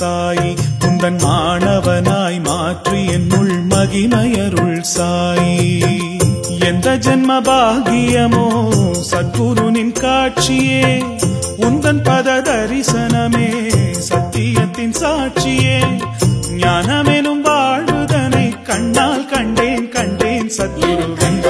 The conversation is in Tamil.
சாயி குந்தன் மாணவனாய் மாற்றி என்னுள் மகிமையருள் சாயி. எந்த ஜென்ம பாகியமோ சத்குருனின் காட்சியே உந்தன் பத தரிசனமே சத்தியத்தின் சாட்சியே. ஞானமெனும் வாழ்வுதனை கண்ணால் கண்டேன் கண்டேன் சத்குரு கண்ட